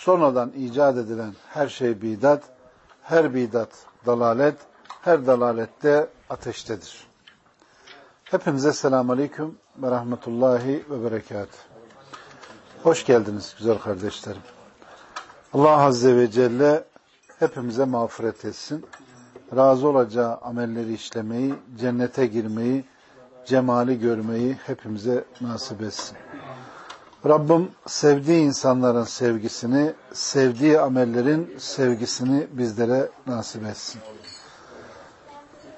sonradan icat edilen her şey bidat, her bidat dalalet, her dalalette ateştedir. Hepinize selamun aleyküm ve rahmetullahi ve berekat. Hoş geldiniz güzel kardeşlerim. Allah Azze ve Celle hepimize mağfiret etsin. Razı olacağı amelleri işlemeyi, cennete girmeyi, cemali görmeyi hepimize nasip etsin. Rabbim sevdiği insanların sevgisini, sevdiği amellerin sevgisini bizlere nasip etsin.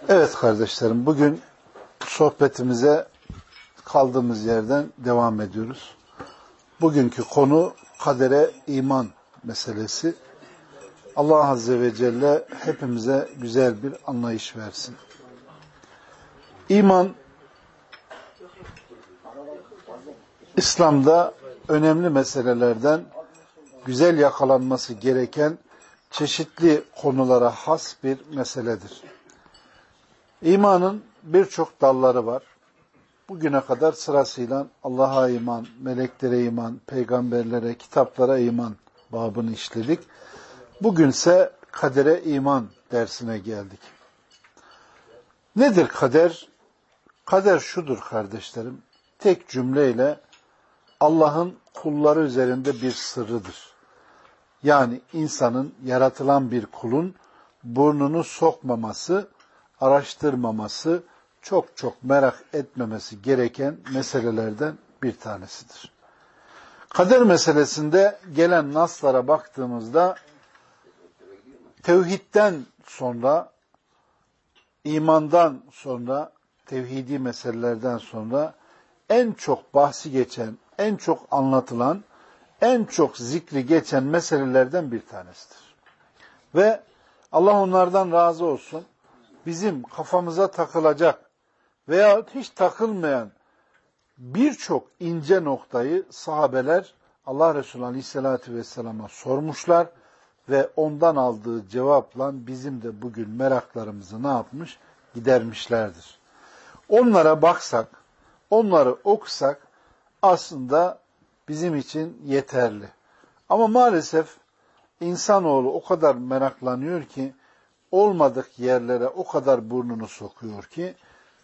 Evet kardeşlerim, bugün sohbetimize kaldığımız yerden devam ediyoruz. Bugünkü konu kadere iman meselesi. Allah Azze ve Celle hepimize güzel bir anlayış versin. İman İslam'da önemli meselelerden güzel yakalanması gereken çeşitli konulara has bir meseledir. İmanın birçok dalları var. Bugüne kadar sırasıyla Allah'a iman, meleklere iman, peygamberlere, kitaplara iman babını işledik. Bugünse kadere iman dersine geldik. Nedir kader? Kader şudur kardeşlerim. Tek cümleyle Allah'ın kulları üzerinde bir sırrıdır. Yani insanın yaratılan bir kulun burnunu sokmaması, araştırmaması, çok çok merak etmemesi gereken meselelerden bir tanesidir. Kader meselesinde gelen naslara baktığımızda tevhidden sonra, imandan sonra, tevhidi meselelerden sonra en çok bahsi geçen, en çok anlatılan, en çok zikri geçen meselelerden bir tanesidir. Ve Allah onlardan razı olsun. Bizim kafamıza takılacak veya hiç takılmayan birçok ince noktayı sahabeler Allah Resulü Aleyhisselatü Vesselam'a sormuşlar ve ondan aldığı cevapla bizim de bugün meraklarımızı ne yapmış? Gidermişlerdir. Onlara baksak, onları okusak aslında bizim için yeterli. Ama maalesef insanoğlu o kadar meraklanıyor ki olmadık yerlere o kadar burnunu sokuyor ki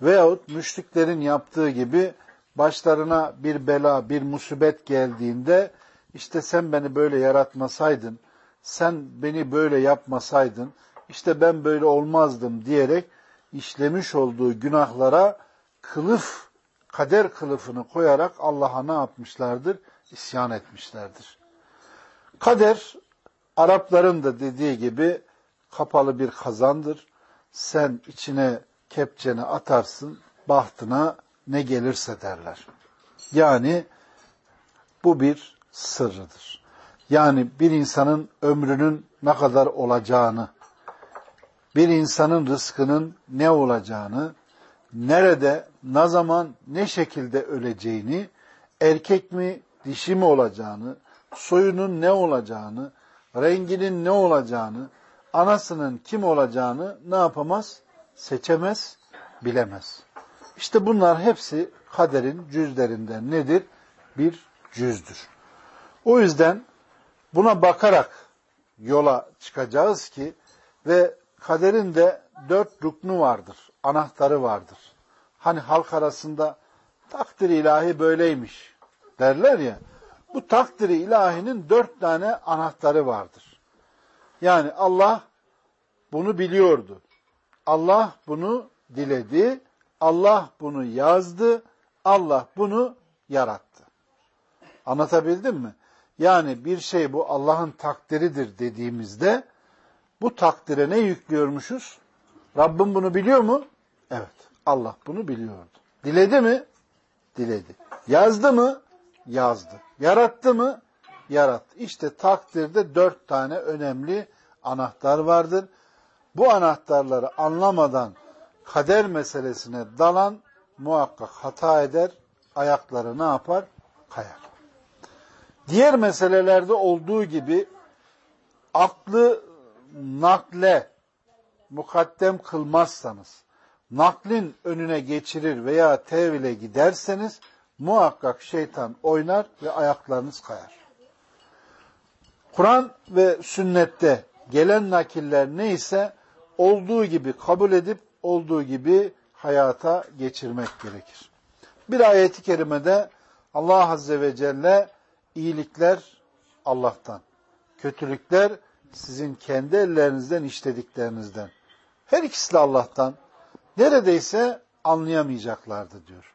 veyahut müşriklerin yaptığı gibi başlarına bir bela, bir musibet geldiğinde işte sen beni böyle yaratmasaydın, sen beni böyle yapmasaydın, işte ben böyle olmazdım diyerek işlemiş olduğu günahlara kılıf kader kılıfını koyarak Allah'a ne yapmışlardır? İsyan etmişlerdir. Kader, Arapların da dediği gibi kapalı bir kazandır. Sen içine kepçeni atarsın, bahtına ne gelirse derler. Yani bu bir sırrıdır. Yani bir insanın ömrünün ne kadar olacağını, bir insanın rızkının ne olacağını, nerede, ne zaman, ne şekilde öleceğini, erkek mi, dişi mi olacağını, soyunun ne olacağını, renginin ne olacağını, anasının kim olacağını ne yapamaz? Seçemez, bilemez. İşte bunlar hepsi kaderin cüzlerinden nedir? Bir cüzdür. O yüzden buna bakarak yola çıkacağız ki ve kaderin de dört ruknu vardır, anahtarı vardır. Hani halk arasında takdir ilahi böyleymiş derler ya. Bu takdiri ilahinin dört tane anahtarı vardır. Yani Allah bunu biliyordu. Allah bunu diledi. Allah bunu yazdı. Allah bunu yarattı. Anlatabildim mi? Yani bir şey bu Allah'ın takdiridir dediğimizde bu takdire ne yüklüyormuşuz? Rabbim bunu biliyor mu? Evet. Allah bunu biliyordu. Diledi mi? Diledi. Yazdı mı? Yazdı. Yarattı mı? yarattı. İşte takdirde dört tane önemli anahtar vardır. Bu anahtarları anlamadan kader meselesine dalan muhakkak hata eder, ayakları ne yapar? Kayar. Diğer meselelerde olduğu gibi aklı nakle mukaddem kılmazsanız, naklin önüne geçirir veya tevile giderseniz muhakkak şeytan oynar ve ayaklarınız kayar. Kur'an ve sünnette gelen nakiller neyse olduğu gibi kabul edip olduğu gibi hayata geçirmek gerekir. Bir ayeti kerimede Allah Azze ve Celle iyilikler Allah'tan, kötülükler sizin kendi ellerinizden işlediklerinizden. Her ikisi de Allah'tan. Neredeyse anlayamayacaklardı diyor.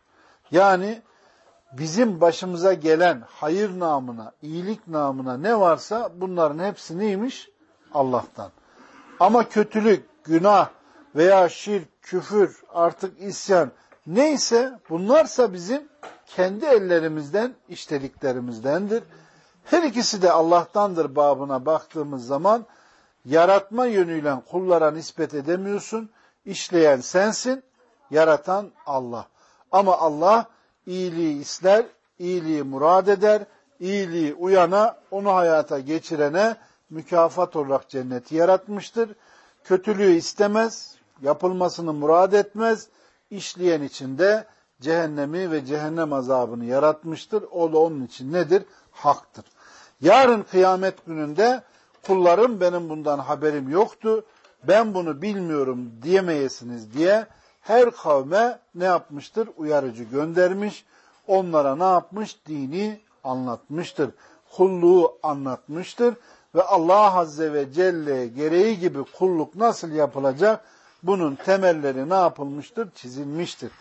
Yani bizim başımıza gelen hayır namına, iyilik namına ne varsa bunların hepsi neymiş? Allah'tan. Ama kötülük, günah veya şirk, küfür, artık isyan neyse bunlarsa bizim kendi ellerimizden işlediklerimizdendir. Her ikisi de Allah'tandır babına baktığımız zaman yaratma yönüyle kullara nispet edemiyorsun. İşleyen sensin, yaratan Allah. Ama Allah iyiliği ister, iyiliği murad eder, iyiliği uyana, onu hayata geçirene mükafat olarak cenneti yaratmıştır. Kötülüğü istemez, yapılmasını murad etmez, işleyen için de cehennemi ve cehennem azabını yaratmıştır. O da onun için nedir? Haktır. Yarın kıyamet gününde kullarım benim bundan haberim yoktu, ben bunu bilmiyorum diyemeyesiniz diye her kavme ne yapmıştır? Uyarıcı göndermiş. Onlara ne yapmış? Dini anlatmıştır. Kulluğu anlatmıştır. Ve Allah Azze ve Celle gereği gibi kulluk nasıl yapılacak? Bunun temelleri ne yapılmıştır? Çizilmiştir.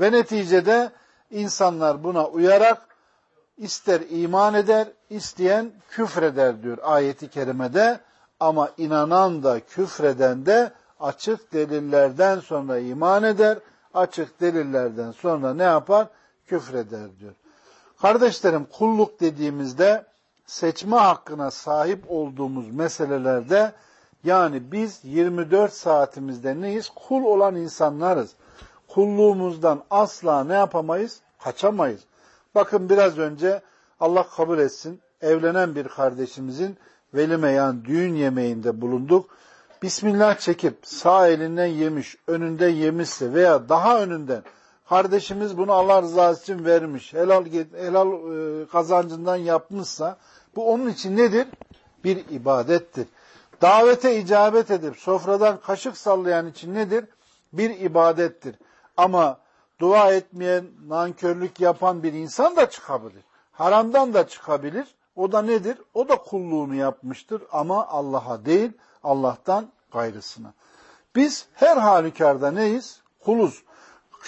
Ve neticede insanlar buna uyarak ister iman eder, isteyen küfreder diyor ayeti kerimede. Ama inanan da küfreden de açık delillerden sonra iman eder, açık delillerden sonra ne yapar? Küfreder diyor. Kardeşlerim kulluk dediğimizde seçme hakkına sahip olduğumuz meselelerde yani biz 24 saatimizde neyiz? Kul olan insanlarız. Kulluğumuzdan asla ne yapamayız? Kaçamayız. Bakın biraz önce Allah kabul etsin evlenen bir kardeşimizin velime yani düğün yemeğinde bulunduk. Bismillah çekip sağ elinden yemiş, önünden yemişse veya daha önünden kardeşimiz bunu Allah rızası için vermiş, helal, helal e, kazancından yapmışsa bu onun için nedir? Bir ibadettir. Davete icabet edip sofradan kaşık sallayan için nedir? Bir ibadettir. Ama dua etmeyen, nankörlük yapan bir insan da çıkabilir. Haramdan da çıkabilir. O da nedir? O da kulluğunu yapmıştır ama Allah'a değil, Allah'tan gayrısına. Biz her halükarda neyiz? Kuluz.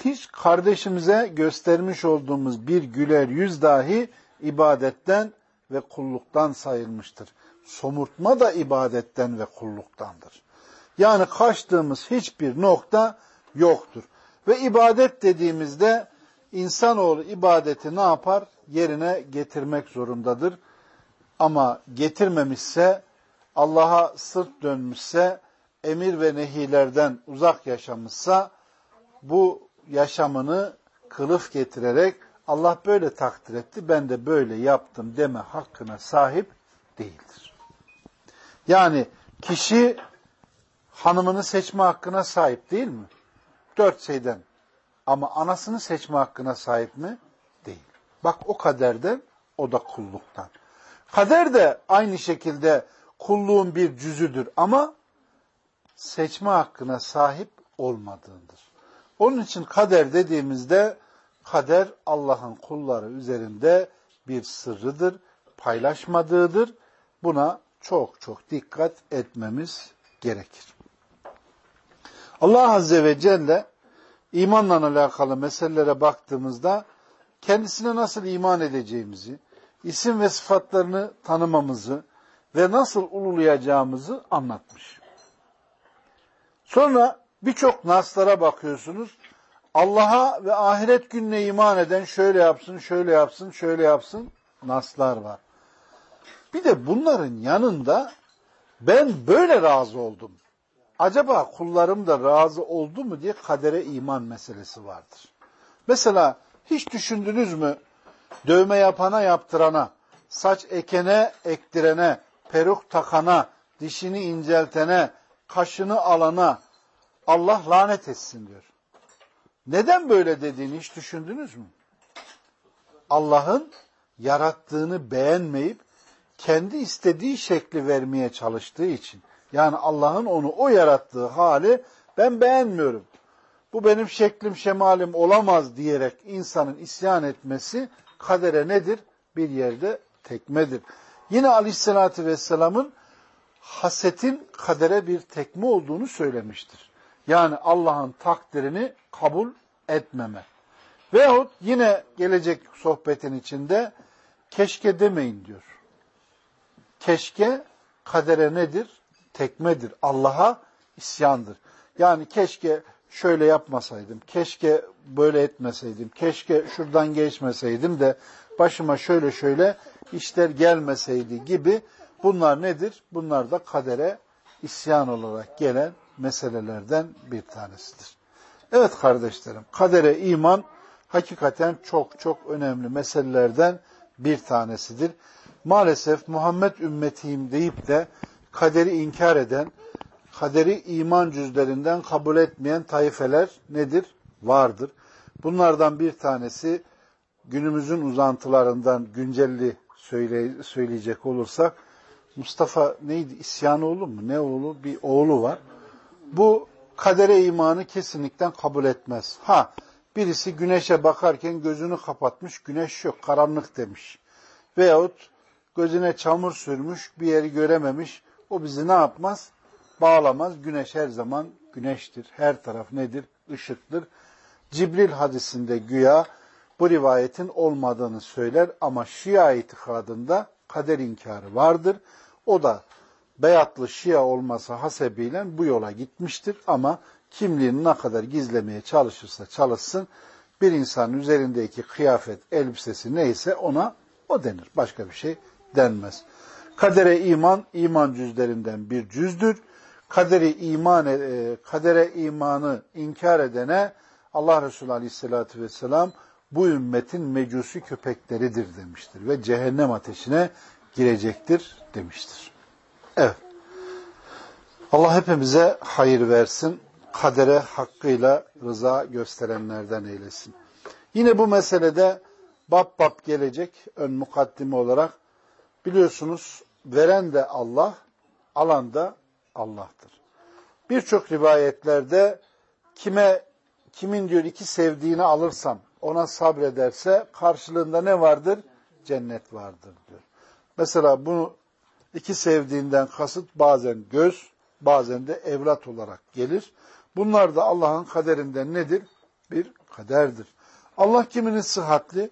Hiç kardeşimize göstermiş olduğumuz bir güler yüz dahi ibadetten ve kulluktan sayılmıştır. Somurtma da ibadetten ve kulluktandır. Yani kaçtığımız hiçbir nokta yoktur. Ve ibadet dediğimizde insanoğlu ibadeti ne yapar? Yerine getirmek zorundadır. Ama getirmemişse, Allah'a sırt dönmüşse, emir ve nehilerden uzak yaşamışsa, bu yaşamını kılıf getirerek Allah böyle takdir etti, ben de böyle yaptım deme hakkına sahip değildir. Yani kişi hanımını seçme hakkına sahip değil mi? Dört şeyden. Ama anasını seçme hakkına sahip mi? Değil. Bak o kaderden, o da kulluktan. Kader de aynı şekilde kulluğun bir cüzüdür ama seçme hakkına sahip olmadığındır. Onun için kader dediğimizde kader Allah'ın kulları üzerinde bir sırrıdır, paylaşmadığıdır. Buna çok çok dikkat etmemiz gerekir. Allah Azze ve Celle imanla alakalı meselelere baktığımızda kendisine nasıl iman edeceğimizi, isim ve sıfatlarını tanımamızı ve nasıl ululayacağımızı anlatmış. Sonra birçok naslara bakıyorsunuz. Allah'a ve ahiret gününe iman eden şöyle yapsın, şöyle yapsın, şöyle yapsın naslar var. Bir de bunların yanında ben böyle razı oldum. Acaba kullarım da razı oldu mu diye kadere iman meselesi vardır. Mesela hiç düşündünüz mü dövme yapana yaptırana, saç ekene ektirene, peruk takana, dişini inceltene, kaşını alana Allah lanet etsin diyor. Neden böyle dediğini hiç düşündünüz mü? Allah'ın yarattığını beğenmeyip kendi istediği şekli vermeye çalıştığı için. Yani Allah'ın onu o yarattığı hali ben beğenmiyorum. Bu benim şeklim şemalim olamaz diyerek insanın isyan etmesi kadere nedir? Bir yerde tekmedir. Yine aleyhissalatü vesselamın hasetin kadere bir tekme olduğunu söylemiştir. Yani Allah'ın takdirini kabul etmeme. Veyahut yine gelecek sohbetin içinde keşke demeyin diyor. Keşke kadere nedir? Tekmedir. Allah'a isyandır. Yani keşke şöyle yapmasaydım, keşke böyle etmeseydim, keşke şuradan geçmeseydim de başıma şöyle şöyle işler gelmeseydi gibi bunlar nedir? Bunlar da kadere isyan olarak gelen meselelerden bir tanesidir. Evet kardeşlerim, kadere iman hakikaten çok çok önemli meselelerden bir tanesidir. Maalesef Muhammed ümmetiyim deyip de kaderi inkar eden, kaderi iman cüzlerinden kabul etmeyen taifeler nedir? Vardır. Bunlardan bir tanesi günümüzün uzantılarından güncelli söyle, söyleyecek olursak Mustafa neydi? İsyanoğlu mu? Ne oğlu? Bir oğlu var. Bu kadere imanı kesinlikle kabul etmez. Ha birisi güneşe bakarken gözünü kapatmış, güneş yok, karanlık demiş. Veyahut gözüne çamur sürmüş, bir yeri görememiş. O bizi ne yapmaz? Bağlamaz. Güneş her zaman güneştir. Her taraf nedir? Işıktır. Cibril hadisinde güya bu rivayetin olmadığını söyler ama Şia itikadında kader inkarı vardır. O da beyatlı Şia olması hasebiyle bu yola gitmiştir ama kimliğini ne kadar gizlemeye çalışırsa çalışsın bir insanın üzerindeki kıyafet, elbisesi neyse ona o denir. Başka bir şey denmez. Kadere iman, iman cüzlerinden bir cüzdür. Kaderi iman, e, kadere imanı inkar edene Allah Resulü Aleyhisselatü Vesselam bu ümmetin mecusi köpekleridir demiştir ve cehennem ateşine girecektir demiştir. Evet. Allah hepimize hayır versin. Kadere hakkıyla rıza gösterenlerden eylesin. Yine bu meselede bab bab gelecek ön mukaddime olarak biliyorsunuz veren de Allah, alan da Allah'tır. Birçok rivayetlerde kime kimin diyor iki sevdiğini alırsam ona sabrederse karşılığında ne vardır? Cennet vardır diyor. Mesela bunu iki sevdiğinden kasıt bazen göz, bazen de evlat olarak gelir. Bunlar da Allah'ın kaderinden nedir? Bir kaderdir. Allah kimini sıhhatli,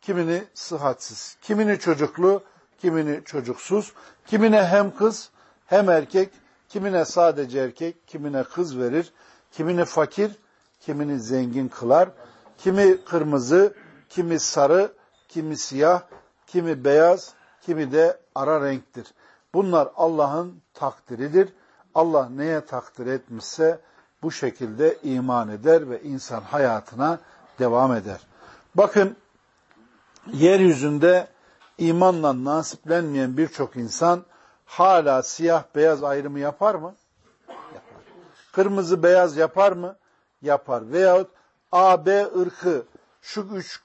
kimini sıhhatsiz, kimini çocuklu, kimini çocuksuz, kimine hem kız hem erkek, kimine sadece erkek, kimine kız verir, kimini fakir, kimini zengin kılar, kimi kırmızı, kimi sarı, kimi siyah, kimi beyaz, kimi de ara renktir. Bunlar Allah'ın takdiridir. Allah neye takdir etmişse bu şekilde iman eder ve insan hayatına devam eder. Bakın yeryüzünde imanla nasiplenmeyen birçok insan hala siyah beyaz ayrımı yapar mı? Yapar. Kırmızı beyaz yapar mı? Yapar. Veyahut A, B ırkı şu güç,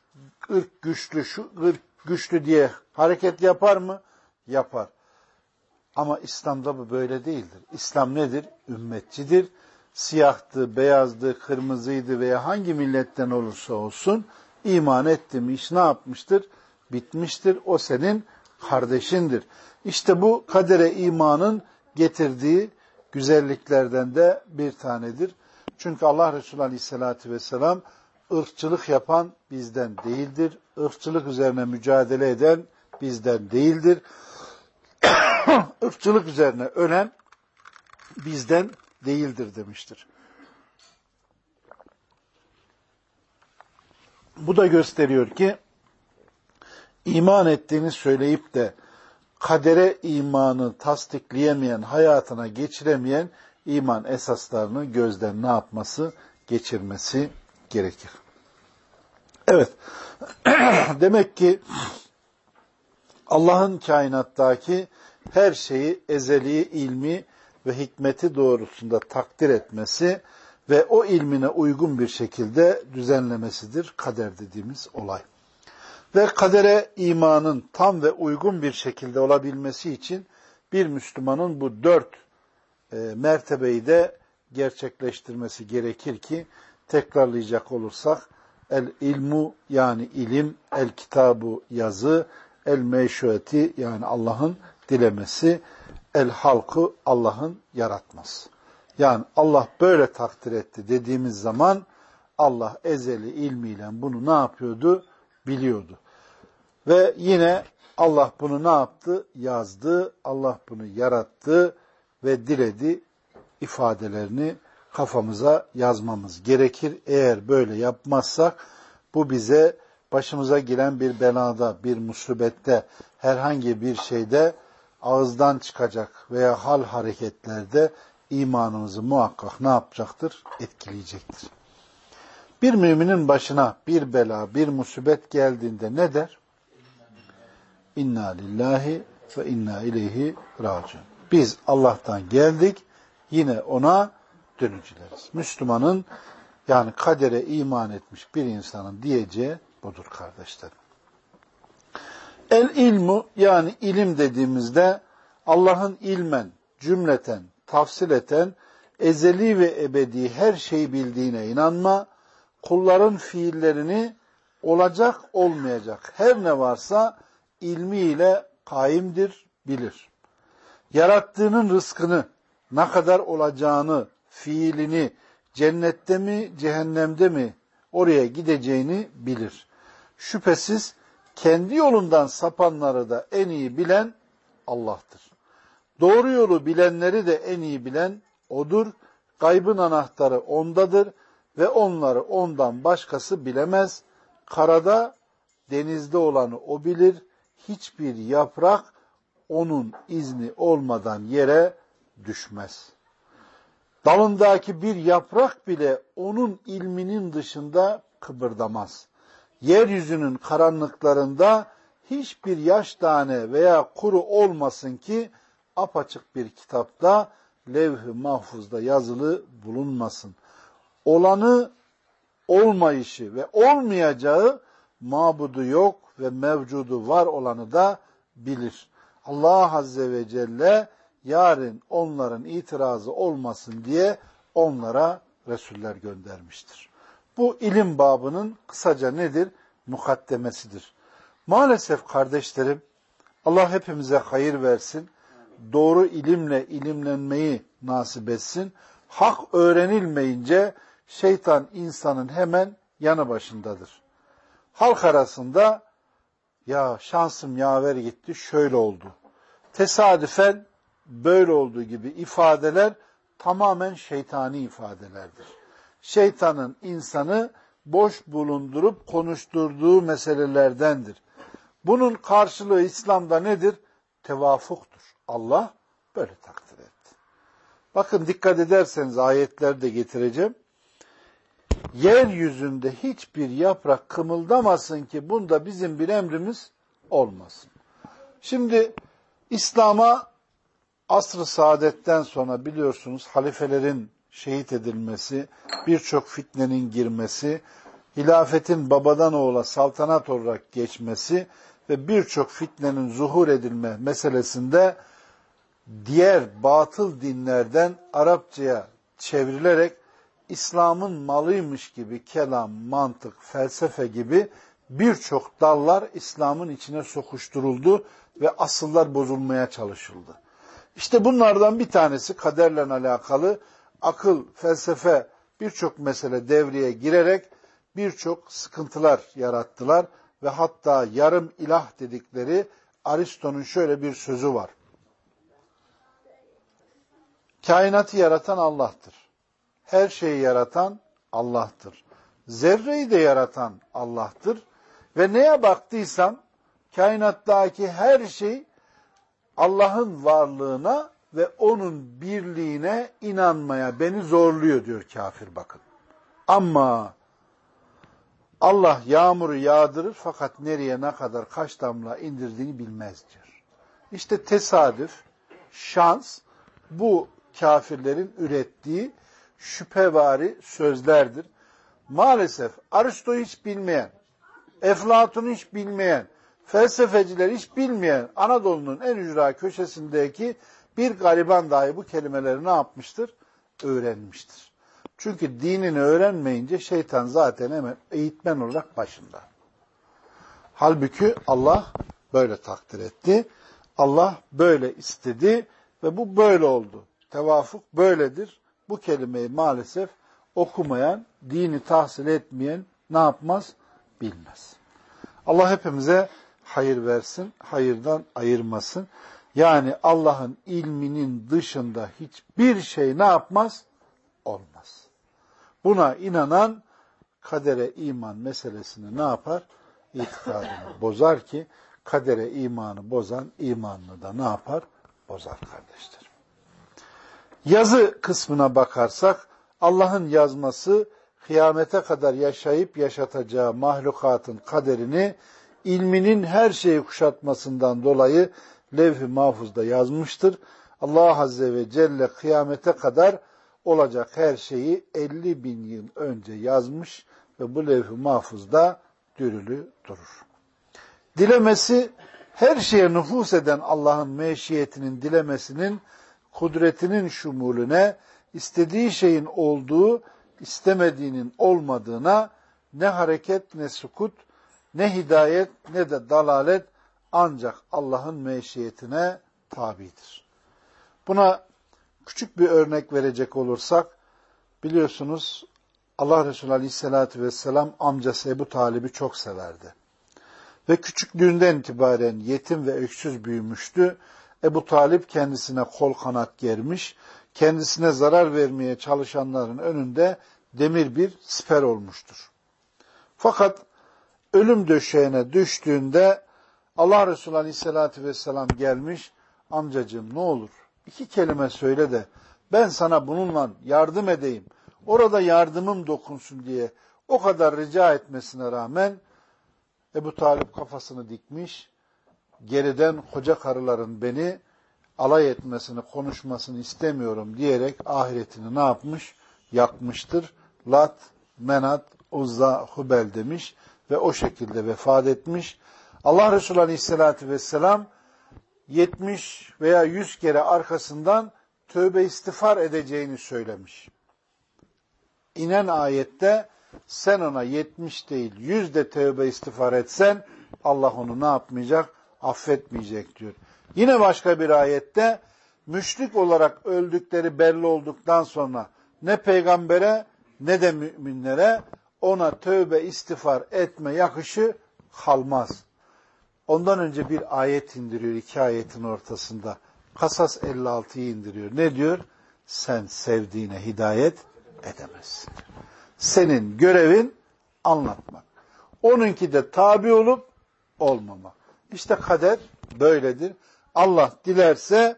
ırk güçlü, şu ırk güçlü diye hareket yapar mı? Yapar. Ama İslam'da bu böyle değildir. İslam nedir? Ümmetçidir. Siyahtı, beyazdı, kırmızıydı veya hangi milletten olursa olsun iman etti mi iş ne yapmıştır? Bitmiştir. O senin kardeşindir. İşte bu kadere imanın getirdiği güzelliklerden de bir tanedir. Çünkü Allah Resulü Aleyhisselatü Vesselam ırkçılık yapan bizden değildir. Irkçılık üzerine mücadele eden bizden değildir. ırkçılık üzerine ölen bizden değildir demiştir. Bu da gösteriyor ki iman ettiğini söyleyip de kadere imanı tasdikleyemeyen, hayatına geçiremeyen iman esaslarını gözden ne yapması? Geçirmesi gerekir. Evet, demek ki Allah'ın kainattaki her şeyi ezeli ilmi ve hikmeti doğrusunda takdir etmesi ve o ilmine uygun bir şekilde düzenlemesidir kader dediğimiz olay. Ve kadere imanın tam ve uygun bir şekilde olabilmesi için bir Müslümanın bu dört e, mertebeyi de gerçekleştirmesi gerekir ki tekrarlayacak olursak el ilmu yani ilim, el kitabu yazı, el meşueti yani Allah'ın dilemesi, el halkı Allah'ın yaratması. Yani Allah böyle takdir etti dediğimiz zaman Allah ezeli ilmiyle bunu ne yapıyordu? Biliyordu. Ve yine Allah bunu ne yaptı? Yazdı. Allah bunu yarattı ve diledi ifadelerini kafamıza yazmamız gerekir. Eğer böyle yapmazsak bu bize başımıza giren bir belada, bir musibette, herhangi bir şeyde ağızdan çıkacak veya hal hareketlerde imanımızı muhakkak ne yapacaktır? Etkileyecektir. Bir müminin başına bir bela, bir musibet geldiğinde ne der? İnna lillahi ve inna ileyhi raciun. Biz Allah'tan geldik, yine ona dönücüleriz. Müslümanın yani kadere iman etmiş bir insanın diyeceği budur kardeşlerim. El ilmu yani ilim dediğimizde Allah'ın ilmen, cümleten, tafsileten, ezeli ve ebedi her şeyi bildiğine inanma, kulların fiillerini olacak olmayacak her ne varsa ilmiyle kaimdir, bilir. Yarattığının rızkını, ne kadar olacağını, fiilini, cennette mi, cehennemde mi oraya gideceğini bilir. Şüphesiz kendi yolundan sapanları da en iyi bilen Allah'tır. Doğru yolu bilenleri de en iyi bilen O'dur. Gaybın anahtarı O'ndadır ve onları O'ndan başkası bilemez. Karada, denizde olanı O bilir. Hiçbir yaprak O'nun izni olmadan yere düşmez. Dalındaki bir yaprak bile O'nun ilminin dışında kıpırdamaz. Yeryüzünün karanlıklarında hiçbir yaş tane veya kuru olmasın ki apaçık bir kitapta levh-i mahfuzda yazılı bulunmasın. Olanı olmayışı ve olmayacağı mabudu yok ve mevcudu var olanı da bilir. Allah Azze ve Celle yarın onların itirazı olmasın diye onlara Resuller göndermiştir. Bu ilim babının kısaca nedir? Mukaddemesidir. Maalesef kardeşlerim Allah hepimize hayır versin doğru ilimle ilimlenmeyi nasip etsin. Hak öğrenilmeyince şeytan insanın hemen yanı başındadır. Halk arasında ya şansım yaver gitti şöyle oldu. Tesadüfen böyle olduğu gibi ifadeler tamamen şeytani ifadelerdir. Şeytanın insanı boş bulundurup konuşturduğu meselelerdendir. Bunun karşılığı İslam'da nedir? Tevafuktur. Allah böyle takdir etti. Bakın dikkat ederseniz ayetlerde getireceğim. Yeryüzünde hiçbir yaprak kımıldamasın ki bunda bizim bir emrimiz olmasın. Şimdi İslam'a asr-ı saadetten sonra biliyorsunuz halifelerin şehit edilmesi, birçok fitnenin girmesi, hilafetin babadan oğula saltanat olarak geçmesi ve birçok fitnenin zuhur edilme meselesinde diğer batıl dinlerden Arapçaya çevrilerek İslam'ın malıymış gibi kelam, mantık, felsefe gibi birçok dallar İslam'ın içine sokuşturuldu ve asıllar bozulmaya çalışıldı. İşte bunlardan bir tanesi kaderle alakalı akıl, felsefe birçok mesele devreye girerek birçok sıkıntılar yarattılar ve hatta yarım ilah dedikleri Aristo'nun şöyle bir sözü var. Kainatı yaratan Allah'tır. Her şeyi yaratan Allah'tır. Zerreyi de yaratan Allah'tır. Ve neye baktıysam kainattaki her şey Allah'ın varlığına ve onun birliğine inanmaya beni zorluyor diyor kafir bakın. Ama Allah yağmuru yağdırır fakat nereye ne kadar kaç damla indirdiğini bilmez diyor. İşte tesadüf, şans bu kafirlerin ürettiği şüphevari sözlerdir. Maalesef Aristo'yu hiç bilmeyen, Eflatun'u hiç bilmeyen, felsefeciler hiç bilmeyen Anadolu'nun en ücra köşesindeki bir gariban dahi bu kelimeleri ne yapmıştır? Öğrenmiştir. Çünkü dinini öğrenmeyince şeytan zaten hemen eğitmen olarak başında. Halbuki Allah böyle takdir etti. Allah böyle istedi ve bu böyle oldu. Tevafuk böyledir. Bu kelimeyi maalesef okumayan, dini tahsil etmeyen ne yapmaz? Bilmez. Allah hepimize hayır versin, hayırdan ayırmasın. Yani Allah'ın ilminin dışında hiçbir şey ne yapmaz? Olmaz. Buna inanan kadere iman meselesini ne yapar? İtikadını bozar ki kadere imanı bozan imanını da ne yapar? Bozar kardeşler. Yazı kısmına bakarsak Allah'ın yazması kıyamete kadar yaşayıp yaşatacağı mahlukatın kaderini ilminin her şeyi kuşatmasından dolayı levh-i mahfuzda yazmıştır. Allah Azze ve Celle kıyamete kadar olacak her şeyi 50 bin yıl önce yazmış ve bu levh-i mahfuzda dürülü durur. Dilemesi her şeye nüfus eden Allah'ın meşiyetinin dilemesinin kudretinin şumulüne istediği şeyin olduğu, istemediğinin olmadığına ne hareket ne sukut, ne hidayet ne de dalalet ancak Allah'ın meşiyetine tabidir. Buna küçük bir örnek verecek olursak, biliyorsunuz Allah Resulü Aleyhisselatü Vesselam amcası Ebu Talib'i çok severdi. Ve küçüklüğünden itibaren yetim ve öksüz büyümüştü. Ebu Talip kendisine kol kanat germiş, kendisine zarar vermeye çalışanların önünde demir bir siper olmuştur. Fakat ölüm döşeğine düştüğünde Allah Resulü Aleyhisselatü Vesselam gelmiş, amcacığım ne olur iki kelime söyle de ben sana bununla yardım edeyim, orada yardımım dokunsun diye o kadar rica etmesine rağmen Ebu Talip kafasını dikmiş, geriden koca karıların beni alay etmesini, konuşmasını istemiyorum diyerek ahiretini ne yapmış? Yakmıştır. Lat, Menat, Uzza, Hubel demiş ve o şekilde vefat etmiş. Allah Resulü Aleyhisselatü Vesselam 70 veya 100 kere arkasından tövbe istiğfar edeceğini söylemiş. İnen ayette sen ona 70 değil 100 de tövbe istiğfar etsen Allah onu ne yapmayacak? Affetmeyecek diyor. Yine başka bir ayette müşrik olarak öldükleri belli olduktan sonra ne peygambere ne de müminlere ona tövbe istiğfar etme yakışı kalmaz. Ondan önce bir ayet indiriyor iki ayetin ortasında. Kasas 56'yı indiriyor. Ne diyor? Sen sevdiğine hidayet edemezsin. Senin görevin anlatmak. Onunki de tabi olup olmamak. İşte kader böyledir. Allah dilerse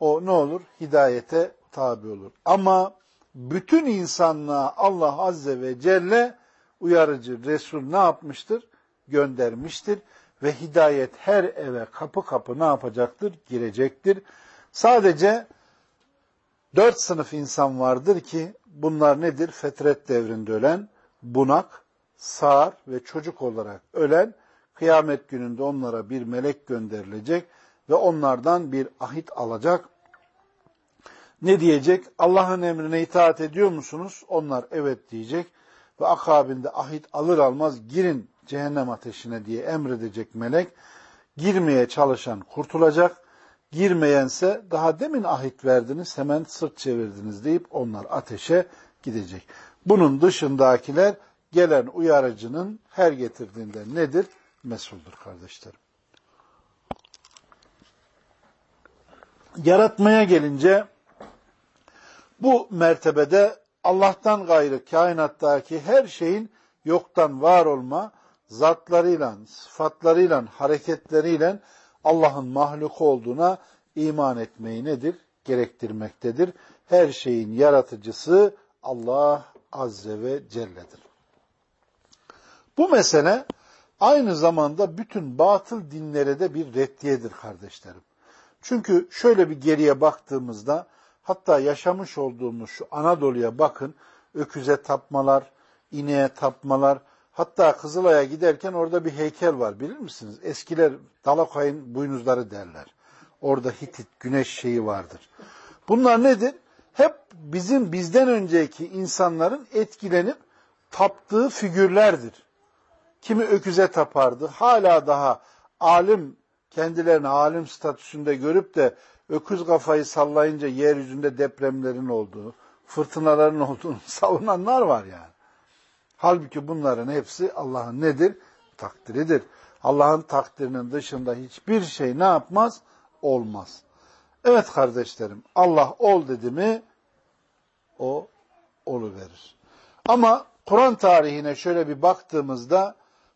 o ne olur? Hidayete tabi olur. Ama bütün insanlığa Allah Azze ve Celle uyarıcı Resul ne yapmıştır? Göndermiştir. Ve hidayet her eve kapı kapı ne yapacaktır? Girecektir. Sadece dört sınıf insan vardır ki bunlar nedir? Fetret devrinde ölen, bunak, sağır ve çocuk olarak ölen kıyamet gününde onlara bir melek gönderilecek ve onlardan bir ahit alacak. Ne diyecek? Allah'ın emrine itaat ediyor musunuz? Onlar evet diyecek ve akabinde ahit alır almaz girin cehennem ateşine diye emredecek melek. Girmeye çalışan kurtulacak. Girmeyense daha demin ahit verdiniz hemen sırt çevirdiniz deyip onlar ateşe gidecek. Bunun dışındakiler gelen uyarıcının her getirdiğinde nedir? Mesuldur kardeşlerim. Yaratmaya gelince bu mertebede Allah'tan gayrı kainattaki her şeyin yoktan var olma zatlarıyla, sıfatlarıyla, hareketleriyle Allah'ın mahluk olduğuna iman etmeyi nedir? Gerektirmektedir. Her şeyin yaratıcısı Allah Azze ve Celle'dir. Bu mesele aynı zamanda bütün batıl dinlere de bir reddiyedir kardeşlerim. Çünkü şöyle bir geriye baktığımızda hatta yaşamış olduğumuz şu Anadolu'ya bakın öküze tapmalar, ineğe tapmalar, hatta Kızılay'a giderken orada bir heykel var bilir misiniz? Eskiler Dalakay'ın buynuzları derler. Orada Hitit, güneş şeyi vardır. Bunlar nedir? Hep bizim bizden önceki insanların etkilenip taptığı figürlerdir. Kimi öküze tapardı. Hala daha alim kendilerini alim statüsünde görüp de öküz kafayı sallayınca yeryüzünde depremlerin olduğu, fırtınaların olduğunu savunanlar var yani. Halbuki bunların hepsi Allah'ın nedir? Takdiridir. Allah'ın takdirinin dışında hiçbir şey ne yapmaz? Olmaz. Evet kardeşlerim, Allah ol dedi mi, o olu verir. Ama Kur'an tarihine şöyle bir baktığımızda,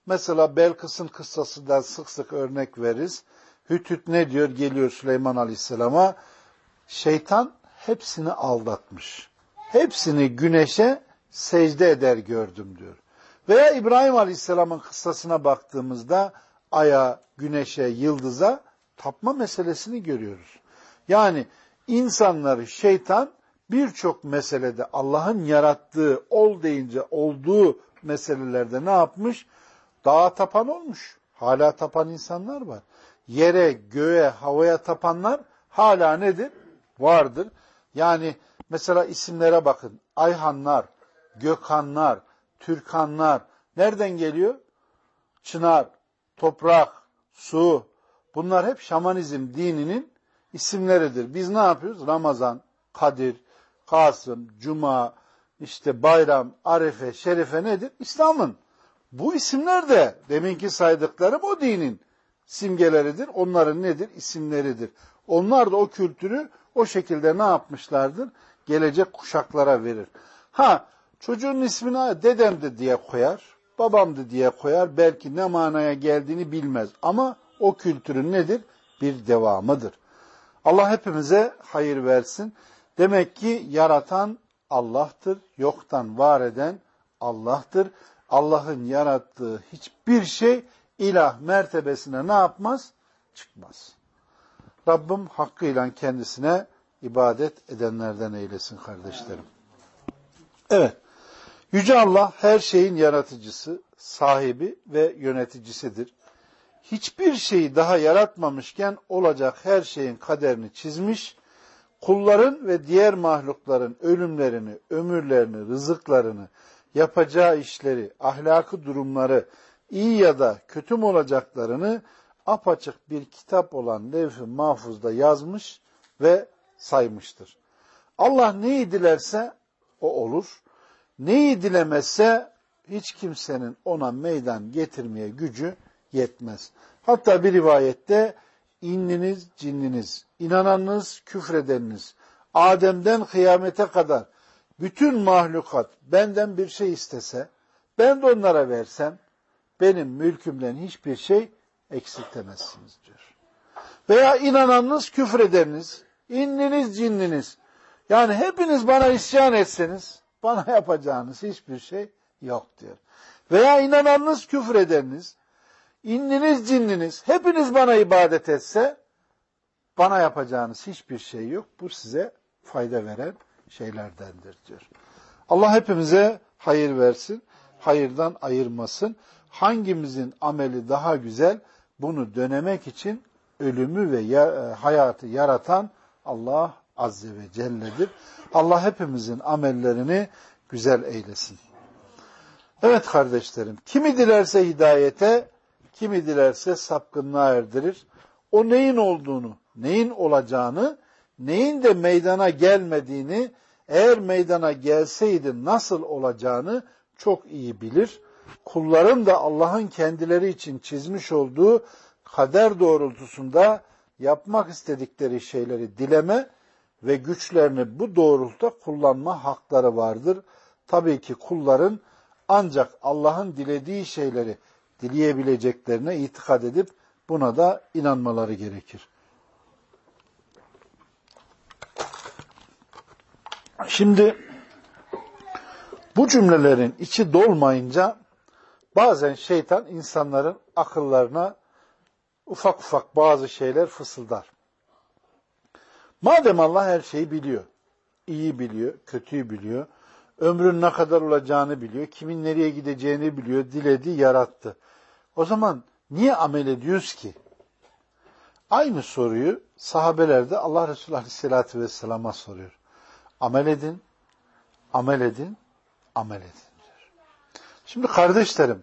mesela Belkıs'ın kıssasından sık sık örnek veririz. Hütüt ne diyor? Geliyor Süleyman Aleyhisselam'a. Şeytan hepsini aldatmış. Hepsini güneşe secde eder gördüm diyor. Veya İbrahim Aleyhisselam'ın kıssasına baktığımızda aya, güneşe, yıldıza tapma meselesini görüyoruz. Yani insanları şeytan birçok meselede Allah'ın yarattığı, ol deyince olduğu meselelerde ne yapmış? Dağa tapan olmuş. Hala tapan insanlar var. Yere, göğe, havaya tapanlar hala nedir? Vardır. Yani mesela isimlere bakın. Ayhanlar, Gökhanlar, Türkanlar nereden geliyor? Çınar, toprak, su. Bunlar hep şamanizm dininin isimleridir. Biz ne yapıyoruz? Ramazan, Kadir, Kasım, Cuma, işte bayram, Arefe, Şerife nedir? İslam'ın. Bu isimler de deminki saydıklarım o dinin simgeleridir. Onların nedir? İsimleridir. Onlar da o kültürü o şekilde ne yapmışlardır? Gelecek kuşaklara verir. Ha çocuğun ismini dedemdi diye koyar, babamdı diye koyar. Belki ne manaya geldiğini bilmez. Ama o kültürün nedir? Bir devamıdır. Allah hepimize hayır versin. Demek ki yaratan Allah'tır, yoktan var eden Allah'tır. Allah'ın yarattığı hiçbir şey ilah mertebesine ne yapmaz? Çıkmaz. Rabbim hakkıyla kendisine ibadet edenlerden eylesin kardeşlerim. Evet, Yüce Allah her şeyin yaratıcısı, sahibi ve yöneticisidir. Hiçbir şeyi daha yaratmamışken olacak her şeyin kaderini çizmiş, kulların ve diğer mahlukların ölümlerini, ömürlerini, rızıklarını, yapacağı işleri, ahlakı durumları, iyi ya da kötü mü olacaklarını apaçık bir kitap olan levh-i mahfuzda yazmış ve saymıştır. Allah neyi dilerse o olur. Neyi dilemezse hiç kimsenin ona meydan getirmeye gücü yetmez. Hatta bir rivayette inniniz, cinniniz, inananınız, küfredeniniz, Adem'den kıyamete kadar bütün mahlukat benden bir şey istese, ben de onlara versem, benim mülkümden hiçbir şey eksiltemezsiniz diyor. Veya inananınız, küfredeniniz, inniniz, cinniniz, yani hepiniz bana isyan etseniz, bana yapacağınız hiçbir şey yok diyor. Veya inananınız, küfredeniniz, inniniz, cinniniz, hepiniz bana ibadet etse, bana yapacağınız hiçbir şey yok. Bu size fayda veren şeylerdendir diyor. Allah hepimize hayır versin, hayırdan ayırmasın. Hangimizin ameli daha güzel bunu dönemek için ölümü ve e, hayatı yaratan Allah Azze ve Celle'dir. Allah hepimizin amellerini güzel eylesin. Evet kardeşlerim, kimi dilerse hidayete, kimi dilerse sapkınlığa erdirir. O neyin olduğunu, neyin olacağını, neyin de meydana gelmediğini, eğer meydana gelseydi nasıl olacağını çok iyi bilir. Kulların da Allah'ın kendileri için çizmiş olduğu kader doğrultusunda yapmak istedikleri şeyleri dileme ve güçlerini bu doğrultuda kullanma hakları vardır. Tabii ki kulların ancak Allah'ın dilediği şeyleri dileyebileceklerine itikad edip buna da inanmaları gerekir. Şimdi bu cümlelerin içi dolmayınca bazen şeytan insanların akıllarına ufak ufak bazı şeyler fısıldar. Madem Allah her şeyi biliyor, iyi biliyor, kötüyü biliyor, ömrün ne kadar olacağını biliyor, kimin nereye gideceğini biliyor, diledi, yarattı. O zaman niye amel ediyoruz ki? Aynı soruyu sahabeler de Allah Resulü Aleyhisselatü Vesselam'a soruyor. Amel edin, amel edin, amel edin diyor. Şimdi kardeşlerim,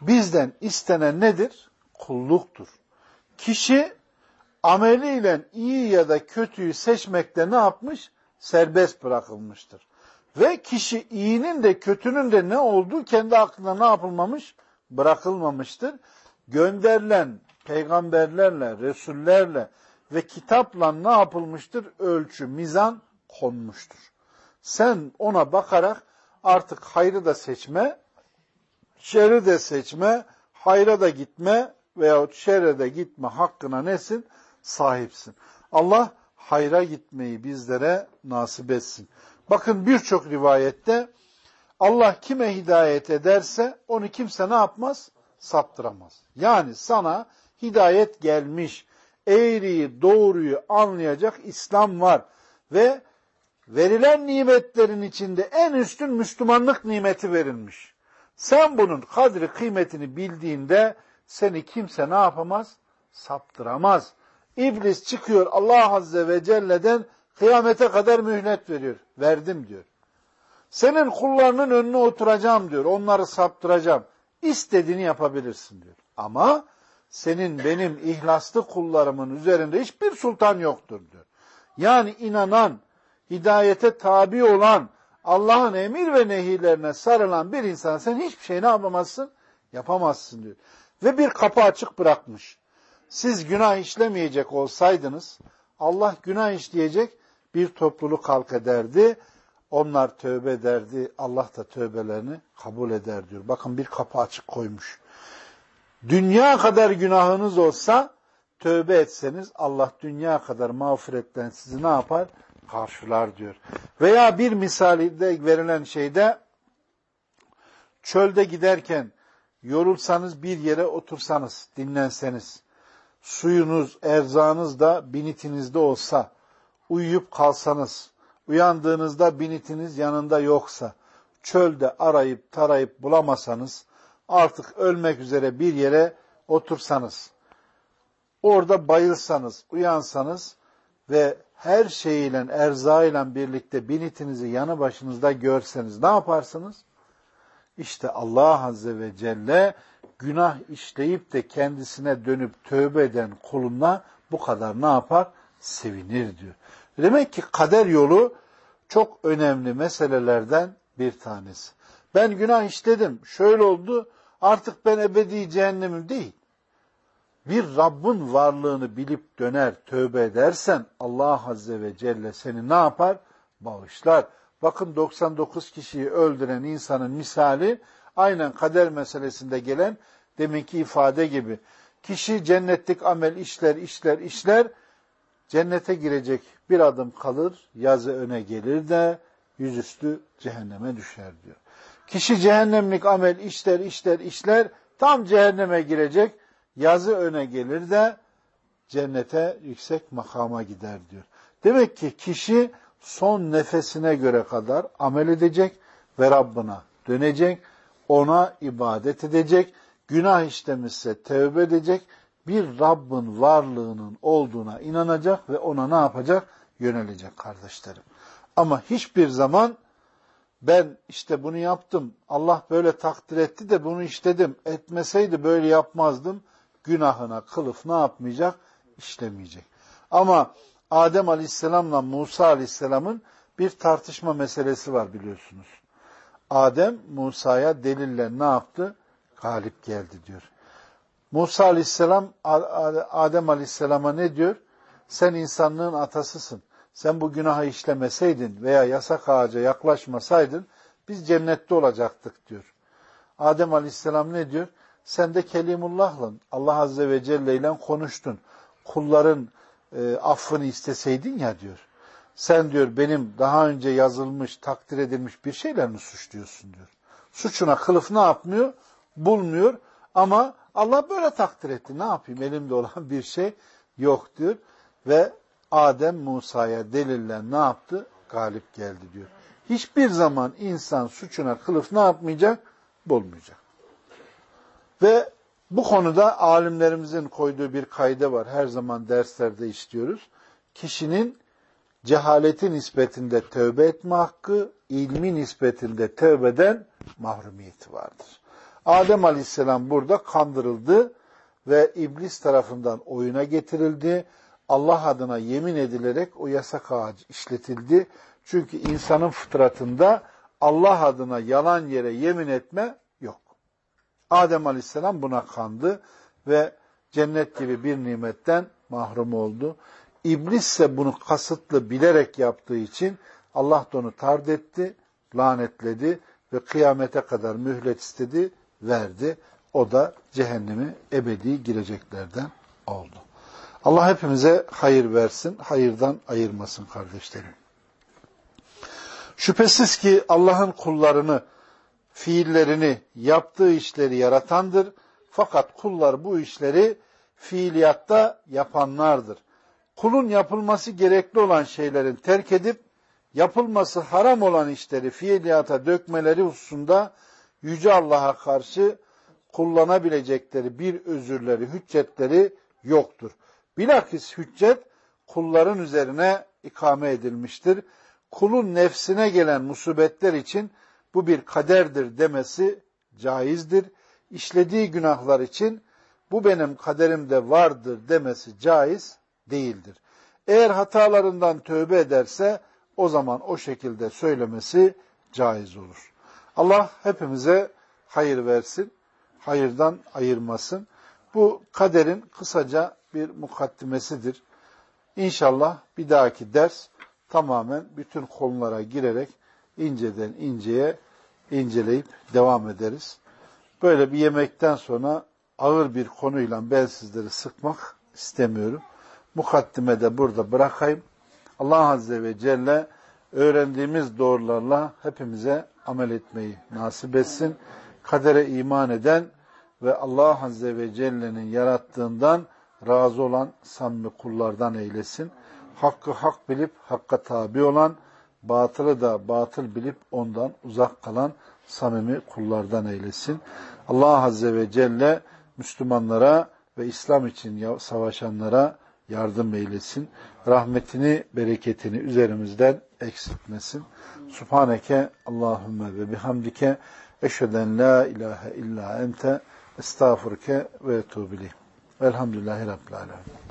bizden istenen nedir? Kulluktur. Kişi ameliyle iyi ya da kötüyü seçmekte ne yapmış? Serbest bırakılmıştır. Ve kişi iyinin de kötünün de ne olduğu kendi aklına ne yapılmamış? Bırakılmamıştır. Gönderilen peygamberlerle, resullerle ve kitapla ne yapılmıştır? Ölçü, mizan konmuştur. Sen ona bakarak artık hayrı da seçme, şerri de seçme, hayra da gitme veyahut şerre de gitme hakkına nesin? Sahipsin. Allah hayra gitmeyi bizlere nasip etsin. Bakın birçok rivayette Allah kime hidayet ederse onu kimse ne yapmaz? Saptıramaz. Yani sana hidayet gelmiş, eğriyi, doğruyu anlayacak İslam var ve verilen nimetlerin içinde en üstün Müslümanlık nimeti verilmiş. Sen bunun kadri kıymetini bildiğinde seni kimse ne yapamaz? Saptıramaz. İblis çıkıyor Allah Azze ve Celle'den kıyamete kadar mühlet veriyor. Verdim diyor. Senin kullarının önüne oturacağım diyor. Onları saptıracağım. İstediğini yapabilirsin diyor. Ama senin benim ihlaslı kullarımın üzerinde hiçbir sultan yoktur diyor. Yani inanan, hidayete tabi olan, Allah'ın emir ve nehirlerine sarılan bir insan sen hiçbir şey ne yapamazsın? Yapamazsın diyor. Ve bir kapı açık bırakmış. Siz günah işlemeyecek olsaydınız Allah günah işleyecek bir topluluk halk ederdi. Onlar tövbe ederdi. Allah da tövbelerini kabul eder diyor. Bakın bir kapı açık koymuş. Dünya kadar günahınız olsa tövbe etseniz Allah dünya kadar mağfiretten sizi ne yapar? Karşılar diyor. Veya bir misali de verilen şeyde çölde giderken yorulsanız bir yere otursanız, dinlenseniz, suyunuz, erzağınız da binitinizde olsa, uyuyup kalsanız, uyandığınızda binitiniz yanında yoksa, çölde arayıp tarayıp bulamasanız, artık ölmek üzere bir yere otursanız, orada bayılsanız, uyansanız ve her şeyiyle, erzağıyla birlikte binitinizi yanı başınızda görseniz ne yaparsınız? İşte Allah Azze ve Celle günah işleyip de kendisine dönüp tövbe eden kuluna bu kadar ne yapar? Sevinir diyor. Demek ki kader yolu çok önemli meselelerden bir tanesi. Ben günah işledim, şöyle oldu, artık ben ebedi cehennemim değil. Bir Rabbin varlığını bilip döner, tövbe edersen Allah Azze ve Celle seni ne yapar? Bağışlar. Bakın 99 kişiyi öldüren insanın misali aynen kader meselesinde gelen deminki ifade gibi. Kişi cennetlik amel işler, işler, işler, cennete girecek bir adım kalır, yazı öne gelir de yüzüstü cehenneme düşer diyor. Kişi cehennemlik amel işler, işler, işler, tam cehenneme girecek, yazı öne gelir de cennete yüksek makama gider diyor. Demek ki kişi son nefesine göre kadar amel edecek ve Rabbına dönecek, ona ibadet edecek, günah işlemişse tevbe edecek, bir Rabbin varlığının olduğuna inanacak ve ona ne yapacak? Yönelecek kardeşlerim. Ama hiçbir zaman ben işte bunu yaptım, Allah böyle takdir etti de bunu işledim, etmeseydi böyle yapmazdım, günahına kılıf ne yapmayacak? İşlemeyecek. Ama Adem Aleyhisselam'la Musa Aleyhisselam'ın bir tartışma meselesi var biliyorsunuz. Adem Musa'ya delille ne yaptı? Galip geldi diyor. Musa Aleyhisselam Adem Aleyhisselam'a ne diyor? Sen insanlığın atasısın. Sen bu günahı işlemeseydin veya yasak ağaca yaklaşmasaydın biz cennette olacaktık diyor. Adem Aleyhisselam ne diyor? Sen de Kelimullah'la Allah Azze ve Celle ile konuştun. Kulların e, affını isteseydin ya diyor. Sen diyor benim daha önce yazılmış, takdir edilmiş bir şeyler mi suçluyorsun diyor. Suçuna kılıf ne yapmıyor? Bulmuyor ama Allah böyle takdir etti. Ne yapayım elimde olan bir şey yok diyor. Ve Adem Musa'ya deliller ne yaptı? Galip geldi diyor. Hiçbir zaman insan suçuna kılıf ne yapmayacak? Bulmayacak. Ve bu konuda alimlerimizin koyduğu bir kayda var. Her zaman derslerde işliyoruz. Kişinin cehaleti nispetinde tövbe etme hakkı, ilmi nispetinde tövbeden mahrumiyeti vardır. Adem Aleyhisselam burada kandırıldı ve iblis tarafından oyuna getirildi. Allah adına yemin edilerek o yasak ağacı işletildi. Çünkü insanın fıtratında Allah adına yalan yere yemin etme. Adem Aleyhisselam buna kandı ve cennet gibi bir nimetten mahrum oldu. İblis ise bunu kasıtlı bilerek yaptığı için Allah da onu tard etti, lanetledi ve kıyamete kadar mühlet istedi, verdi. O da cehennemi ebedi gireceklerden oldu. Allah hepimize hayır versin, hayırdan ayırmasın kardeşlerim. Şüphesiz ki Allah'ın kullarını, fiillerini, yaptığı işleri yaratandır. Fakat kullar bu işleri fiiliyatta yapanlardır. Kulun yapılması gerekli olan şeylerin terk edip, yapılması haram olan işleri fiiliyata dökmeleri hususunda Yüce Allah'a karşı kullanabilecekleri bir özürleri, hüccetleri yoktur. Bilakis hüccet kulların üzerine ikame edilmiştir. Kulun nefsine gelen musibetler için bu bir kaderdir demesi caizdir. İşlediği günahlar için bu benim kaderimde vardır demesi caiz değildir. Eğer hatalarından tövbe ederse o zaman o şekilde söylemesi caiz olur. Allah hepimize hayır versin, hayırdan ayırmasın. Bu kaderin kısaca bir mukaddimesidir. İnşallah bir dahaki ders tamamen bütün konulara girerek inceden inceye inceleyip devam ederiz. Böyle bir yemekten sonra ağır bir konuyla ben sizleri sıkmak istemiyorum. Mukaddime de burada bırakayım. Allah Azze ve Celle öğrendiğimiz doğrularla hepimize amel etmeyi nasip etsin. Kadere iman eden ve Allah Azze ve Celle'nin yarattığından razı olan samimi kullardan eylesin. Hakkı hak bilip hakka tabi olan, batılı da batıl bilip ondan uzak kalan samimi kullardan eylesin. Allah Azze ve Celle Müslümanlara ve İslam için savaşanlara yardım eylesin. Rahmetini, bereketini üzerimizden eksiltmesin. Subhaneke Allahümme ve bihamdike eşheden la ilahe illa ente estağfurke ve etubileyh. Velhamdülillahi Rabbil Alemin.